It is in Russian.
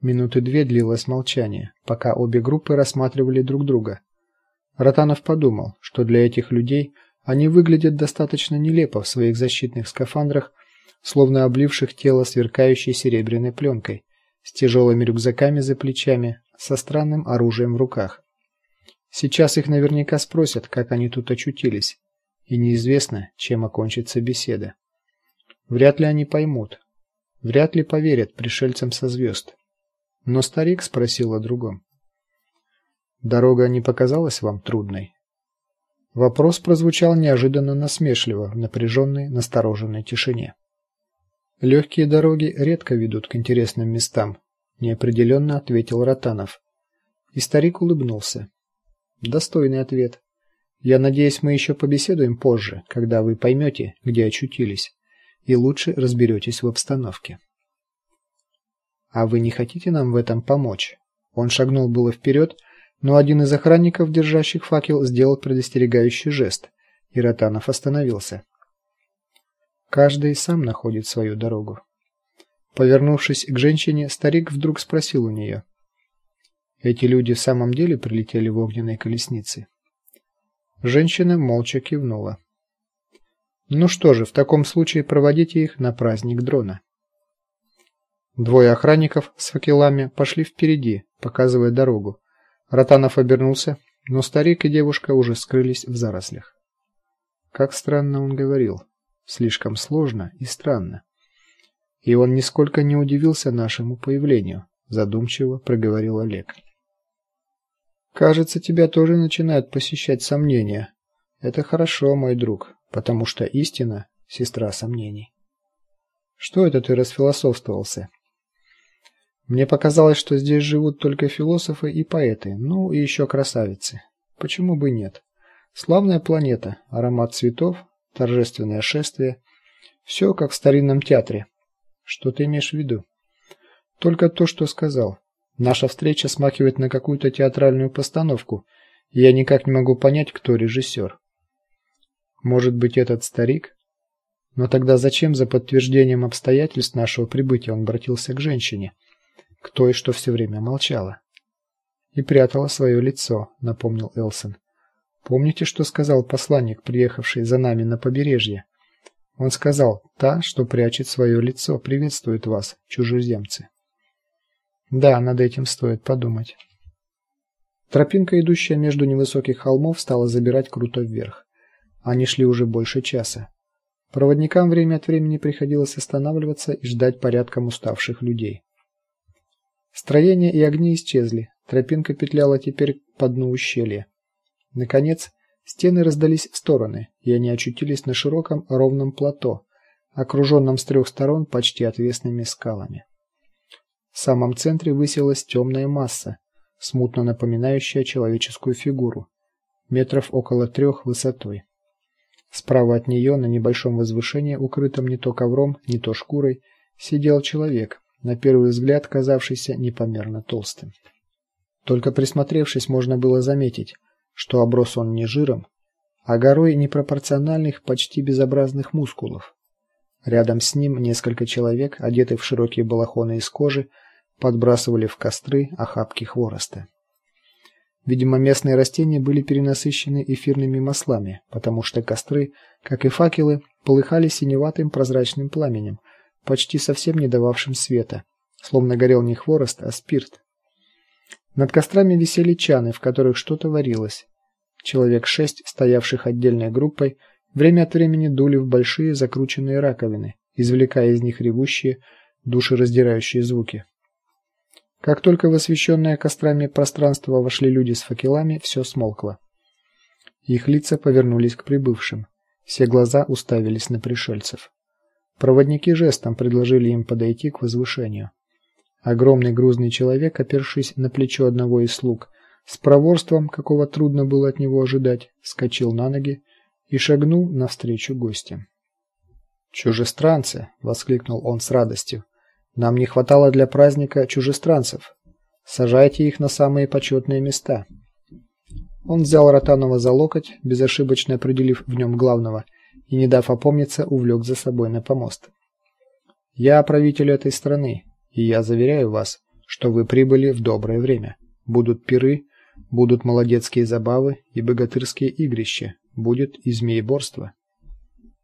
Минуты две длилось молчание, пока обе группы рассматривали друг друга. Ротанов подумал, что для этих людей они выглядят достаточно нелепо в своих защитных скафандрах, словно обливших тело сверкающей серебряной пленкой, с тяжелыми рюкзаками за плечами, со странным оружием в руках. Сейчас их наверняка спросят, как они тут очутились, и неизвестно, чем окончится беседа. Вряд ли они поймут, вряд ли поверят пришельцам со звезд. Но старик спросил о другом. Дорога не показалась вам трудной? Вопрос прозвучал неожиданно насмешливо в напряженной, настороженной тишине. Легкие дороги редко ведут к интересным местам, неопределенно ответил Ротанов. И старик улыбнулся. Достойный ответ. Я надеюсь, мы еще побеседуем позже, когда вы поймете, где очутились, и лучше разберетесь в обстановке. А вы не хотите нам в этом помочь? Он шагнул было вперед, но один из охранников, держащих факел, сделал предостерегающий жест, и Ротанов остановился. Каждый сам находит свою дорогу. Повернувшись к женщине, старик вдруг спросил у нее: "Эти люди в самом деле прилетели в огненной колеснице?" Женщина молча кивнула. "Ну что же, в таком случае проводите их на праздник дрона". Двое охранников с факелами пошли впереди, показывая дорогу. Ротанов обернулся, но старик и девушка уже скрылись в зарослях. Как странно он говорил, слишком сложно и странно. И он нисколько не удивился нашему появлению, задумчиво проговорил Олег. Кажется, тебя тоже начинают посещать сомнения. Это хорошо, мой друг, потому что истина сестра сомнений. Что это ты расфилософствовался? Мне показалось, что здесь живут только философы и поэты, ну и еще красавицы. Почему бы нет? Славная планета, аромат цветов, торжественное шествие, все как в старинном театре. Что ты имеешь в виду? Только то, что сказал. Наша встреча смахивает на какую-то театральную постановку, и я никак не могу понять, кто режиссер. Может быть, этот старик? Но тогда зачем за подтверждением обстоятельств нашего прибытия он обратился к женщине? К той, что все время молчала. И прятала свое лицо, напомнил Элсон. Помните, что сказал посланник, приехавший за нами на побережье? Он сказал: "Та, что прячет свое лицо, приветствует вас, чужеземцы". Да, над этим стоит подумать. Тропинка, идущая между невысоких холмов, стала забирать круто вверх. Они шли уже больше часа. Проводникам время от времени приходилось останавливаться и ждать порядком уставших людей. Строения и огни исчезли. Тропинка петляла теперь по дну ущелья. Наконец, стены раздались в стороны, и они очутились на широком ровном плато, окруженном с трех сторон почти отвесными скалами. В самом центре высилась темная масса, смутно напоминающая человеческую фигуру, метров около трех высотой. Справа от нее на небольшом возвышении, укрытом не то ковром, не то шкурой, сидел человек, на первый взгляд казавшийся непомерно толстым. Только присмотревшись, можно было заметить, что оброс он не жиром, а горой непропорциональных, почти безобразных мускулов. Рядом с ним несколько человек, одетых в широкие балахоны из кожи, подбрасывали в костры охапки хвороста. Видимо, местные растения были перенасыщены эфирными маслами, потому что костры, как и факелы, полыхали синеватым прозрачным пламенем, почти совсем не дававшим света, словно горел не хворост, а спирт. Над кострами висели чаны, в которых что-то варилось. Человек шесть, стоявших отдельной группой, время от времени дули в большие закрученные раковины, извлекая из них ревущие, душераздирающие звуки. Как только в освещенное кострами пространство вошли люди с факелами, все смолкло. Их лица повернулись к прибывшим. Все глаза уставились на пришельцев. Проводники жестом предложили им подойти к возвышению. Огромный грузный человек, опершись на плечо одного из слуг, с проворством, какого трудно было от него ожидать, вскочил на ноги и шагнул навстречу гостям. "Чужестранцы!" воскликнул он с радостью. "Нам не хватало для праздника чужестранцев. Сажайте их на самые почетные места". Он взял Ротанова за локоть, безошибочно определив в нем главного и, не дав опомниться, увлек за собой на помост. Я правитель этой страны, и я заверяю вас, что вы прибыли в доброе время. Будут пиры, будут молодецкие забавы и богатырские игрища, будет и змееборство.